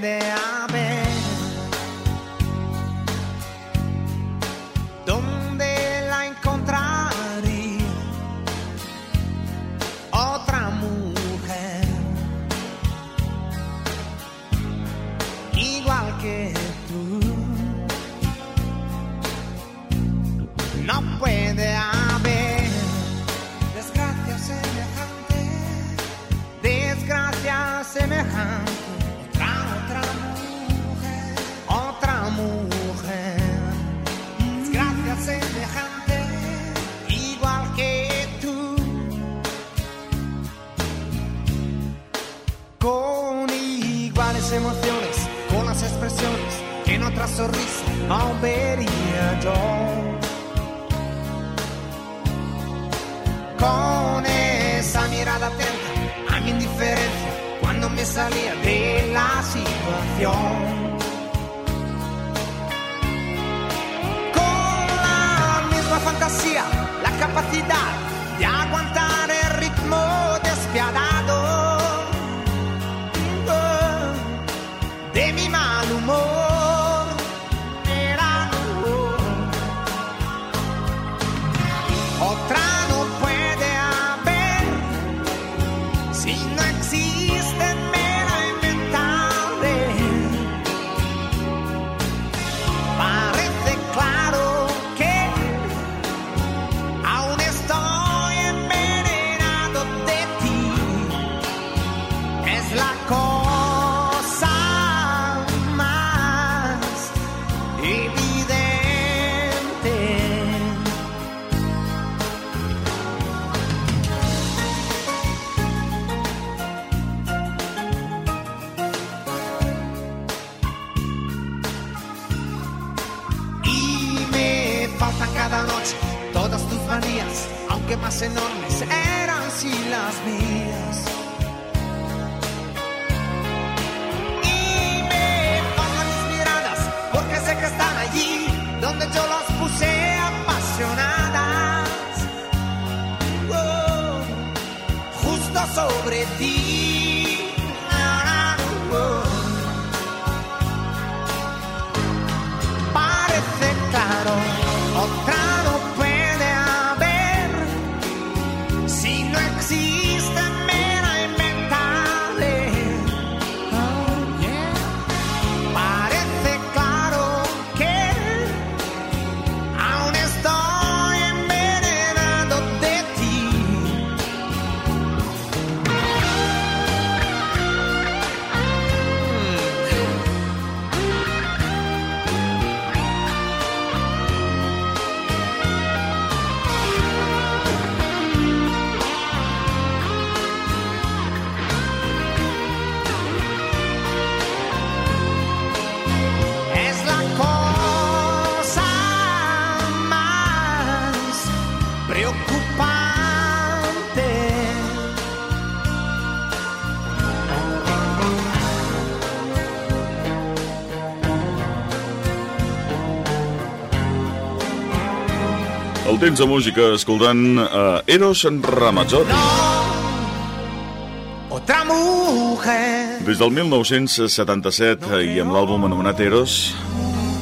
There. Cada noche todas tus manías, aunque más enormes eran si las mías. Y me faltan mis miradas, porque sé que están allí donde yo las puse apasionadas. Oh, justo sobre ti. Temps de música escoltant uh, Eros Ramazzotti. Otra mujer. Des del 1977 eh, i amb l'àlbum anomenat Eros,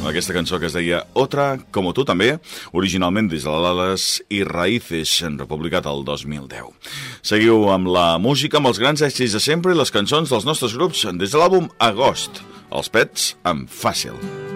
aquesta cançó que es deia Otra, como tu també, originalment des de l'Ales i Raíces, republicat el 2010. Seguiu amb la música, amb els grans èxits de sempre i les cançons dels nostres grups des de l'àlbum Agost, els pets amb Fàcil. Tardes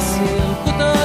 seu cotão.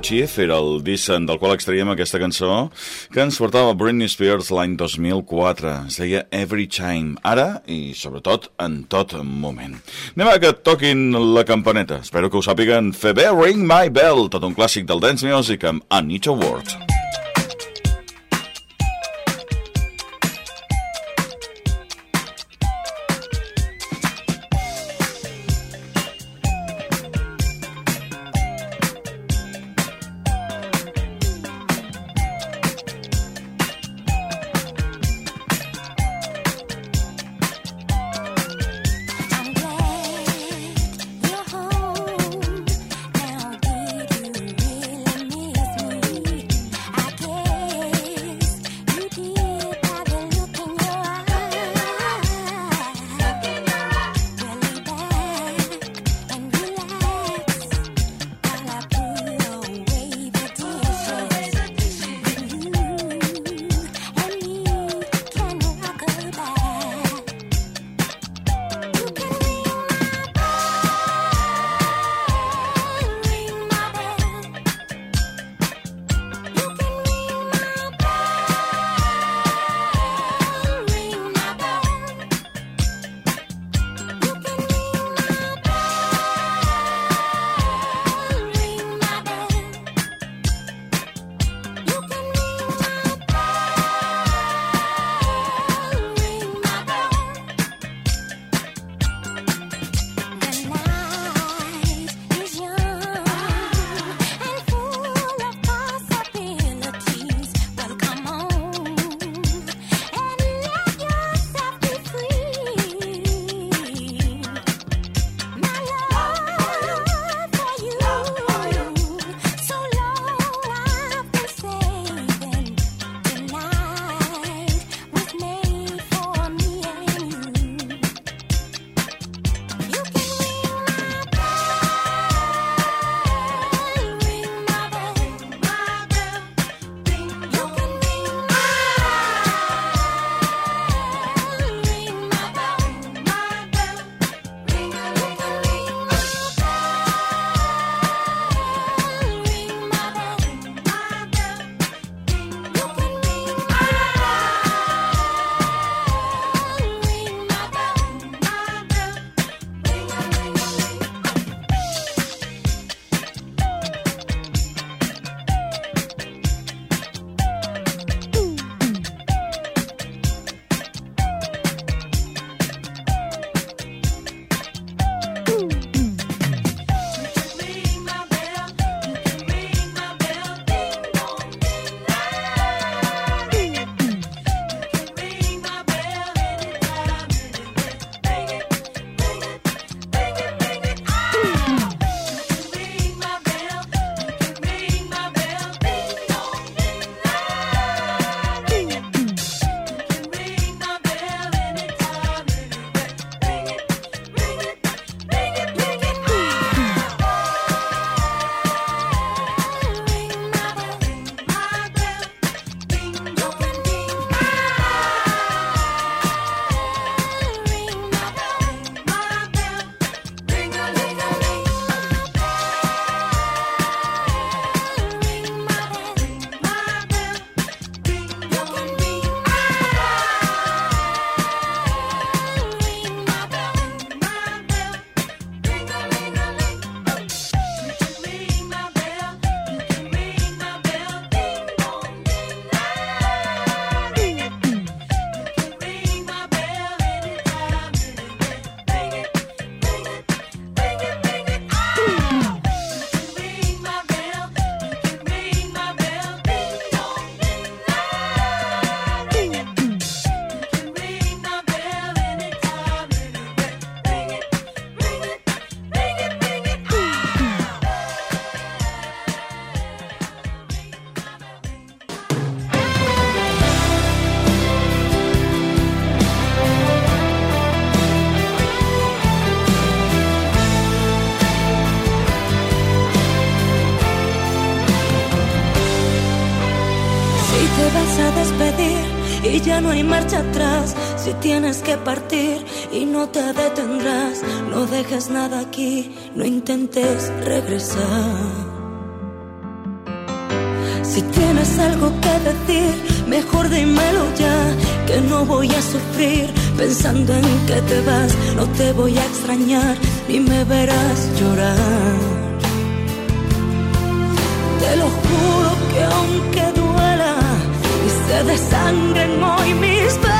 Chief era el disc del qual extraiem aquesta cançó que ens portava Britney Spears l'any 2004. Es deia Every Time, ara i sobretot en tot moment. Anem a que toquin la campaneta. Espero que ho sàpiguen fer bé Ring My Bell, tot un clàssic del dance music amb Anita Ward. Si tienes que partir y no te detendrás, no dejes nada aquí, no intentes regresar. Si tienes algo que decir, mejor dímelo ya, que no voy a sufrir pensando en que te vas, no te voy a extrañar ni me verás llorar. Te lo juro que aunque duela y se desangren hoy mis penas,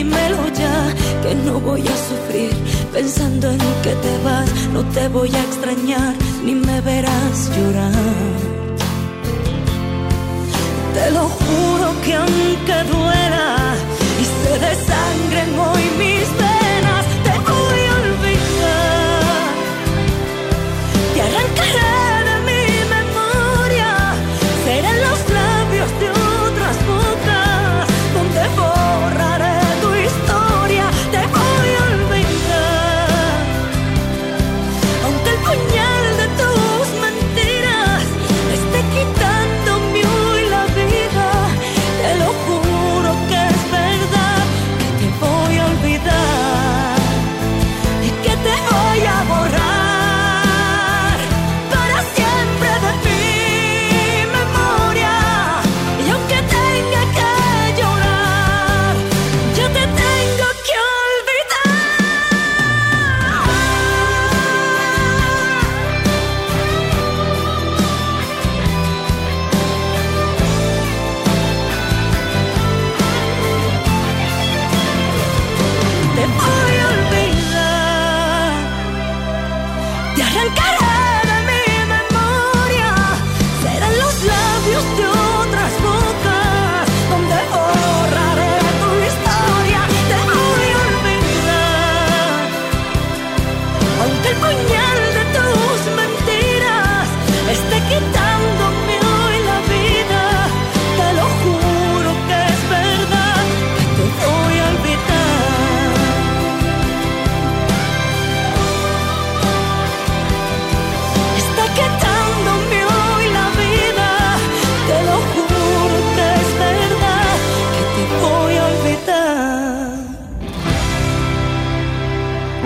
dímelo ya, que no voy a sufrir pensando en que te vas, no te voy a extrañar ni me verás llorar. Te lo juro que aunque duela y se desangren hoy mis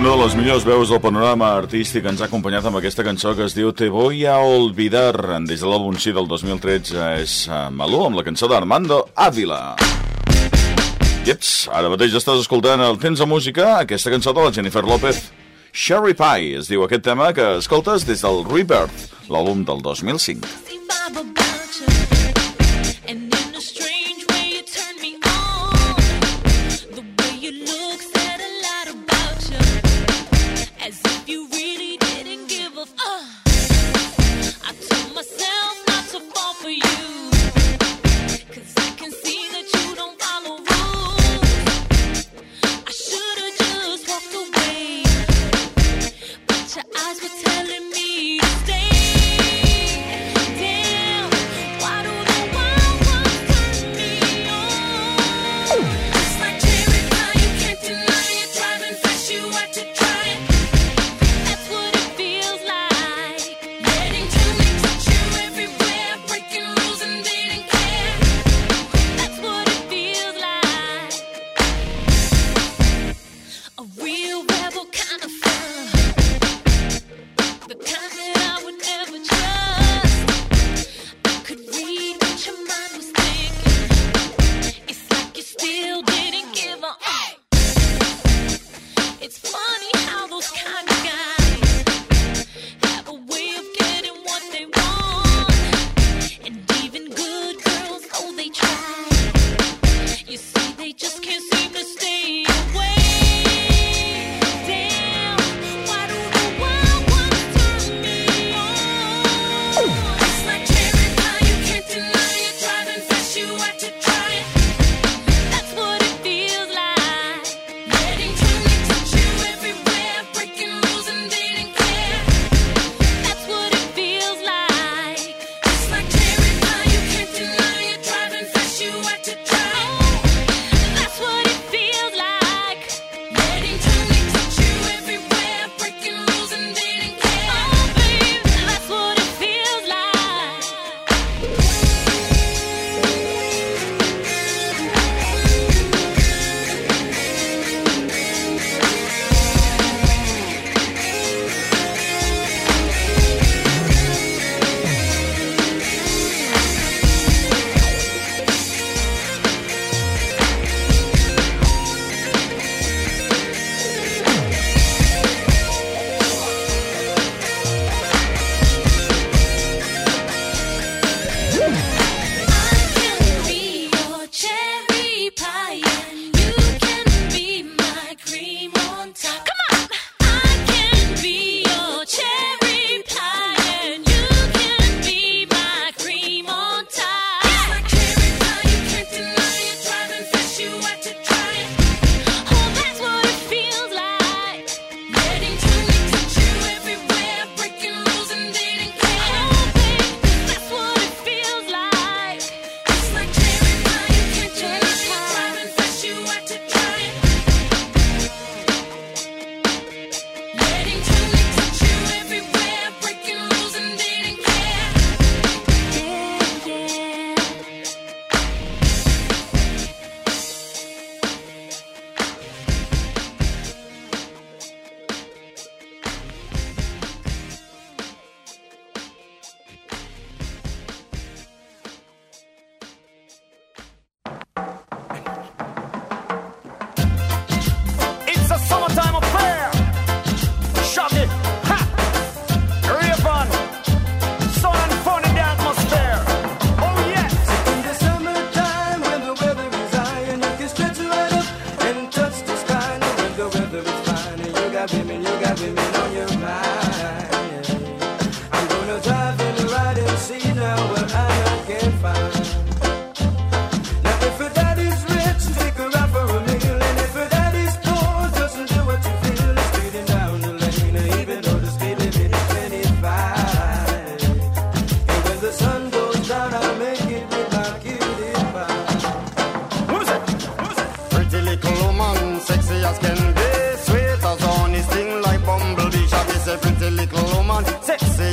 Una de les millors veus del panorama artístic ens ha acompanyat amb aquesta cançó que es diu Te voy a olvidar. Des de l'àlbum sí del 2013 és eh, Malú amb la cançó d'Armando Ávila. Ieps, ara mateix estàs escoltant el Temps de Música, aquesta cançó de la Jennifer López. Sherry Pie es diu aquest tema que escoltes des del Rebirth, l'àlbum del 2005. Sing Bible about you. And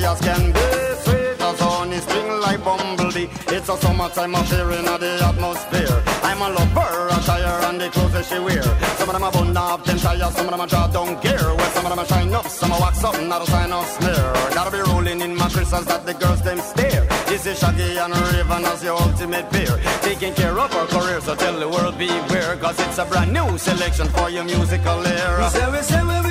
as can be. Sweet as honey, sting like bumblebee. It's a summertime affair in the atmosphere. I'm a lover, attire and the clothes that she wear. Some of them are bun up, them tires, some of them are draw down gear. Well, some of them are shine up, some are wax up, not a sign of smear. Gotta be rolling in my crystals that the girls them stare. This is Shaggy and Raven as your ultimate peer. Taking care of our career, so tell the world beware. Cause it's a brand new selection for your musical era. We say, we say we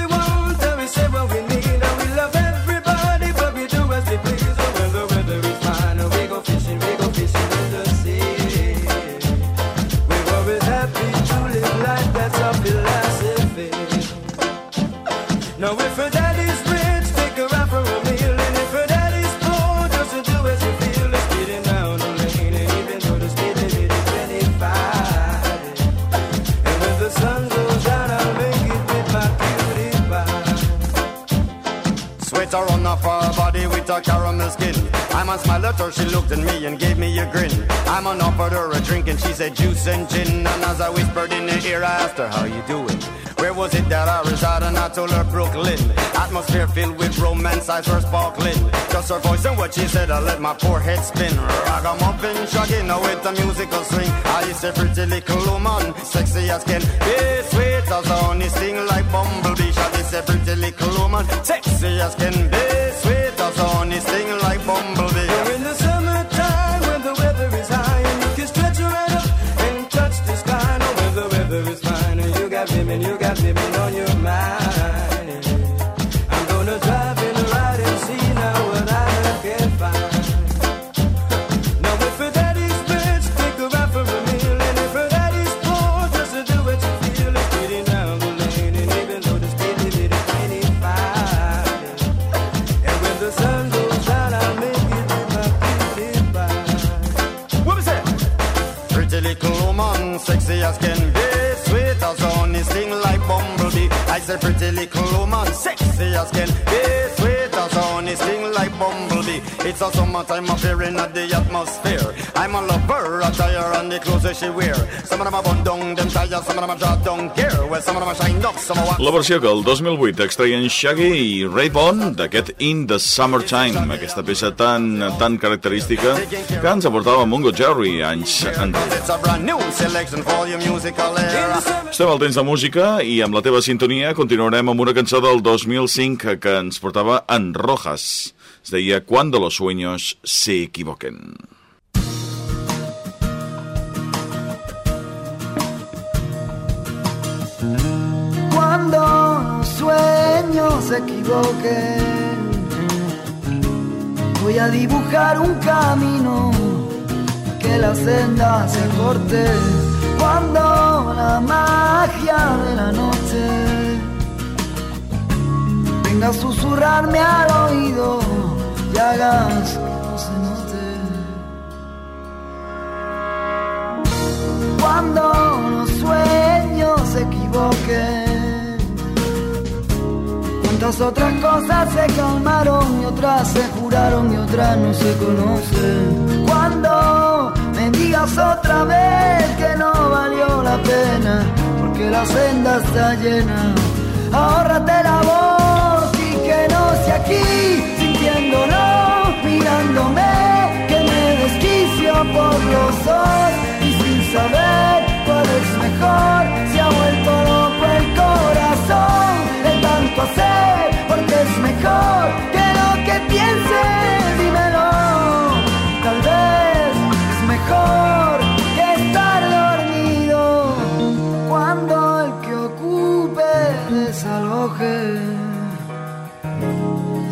I'm a at her, she looked at me and gave me a grin. I'm on offered her a drink and she said juice and gin. And as I whispered in her ear, I asked her, how you doing? Where was it that I reside? And I told her Brooklyn. Atmosphere filled with romance, eyes were sparkling. Just her voice and what she said, I let my poor head spin. Ragamuffin, shaggy, now with a musical swing. I used a pretty little woman, sexy as can be, sweet as honey, sting like bumblebee. Shaggy said, pretty little woman, sexy as can be, sweet as honey, sting like bumblebee. and you got me on your mind. Said, pretty little woman, sexy as can be, honey, sting like bumblebee. It's a summertime affair in the atmosphere. I'm a lover, attire and the clothes that she wear. Some of them are bun down, them tires, some of them are draw down gear. Well, some of them are shine up, some are wax. La versió que el 2008 extreien Shaggy i Ray Bond d'aquest In the Summertime, aquesta peça tan, tan característica que ens aportava Mungo Jerry anys enrere. Estem al temps de música i amb la teva sintonia continuarem amb una cançó del 2005 que ens portava en Rojas. Es deia Cuando los sueños se equivoquen. Cuando los sueños se equivoquen, voy a dibujar un camino que la senda se corte. Cuando la magia de la noche venga a susurrarme al oído y hagas no se note. Cuando los sueños se equivoquen, cuántas otras cosas se calmaron y otras se juraron y otras no se conocen. Cuando me digas otra vez que no valió la pena, porque la senda está llena, ahórrate la voz por los ojos y sin saber cuál es mejor, se ha vuelto loco el corazón de tanto hacer, porque es mejor que lo que pienses, dímelo, tal vez es mejor que estar dormido cuando el que ocupe desaloje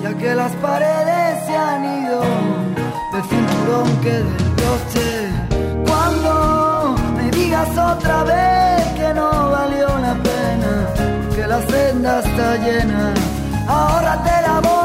ya que las paredes se han ido del cinturón que Cuando me digas otra vez que no valió la pena, que la senda está llena, ahórrate la voz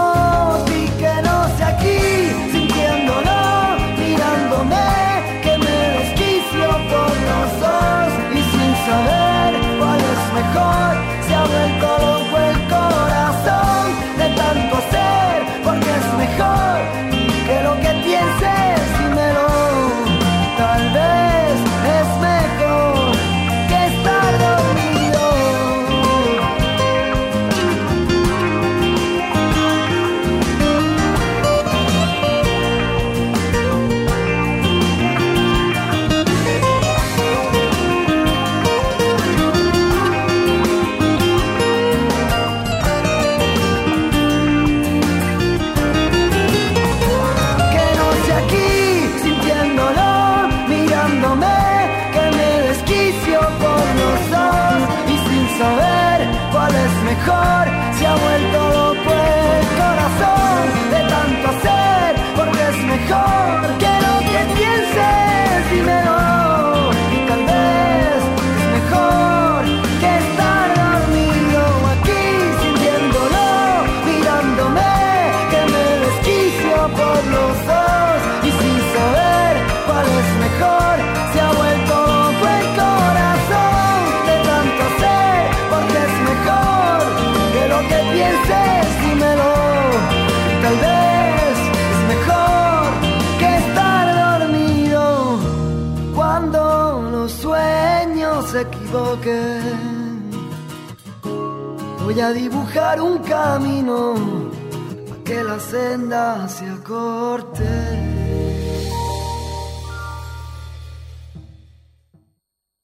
выходит. Voy a dibujar un camino para que la senda se acorte.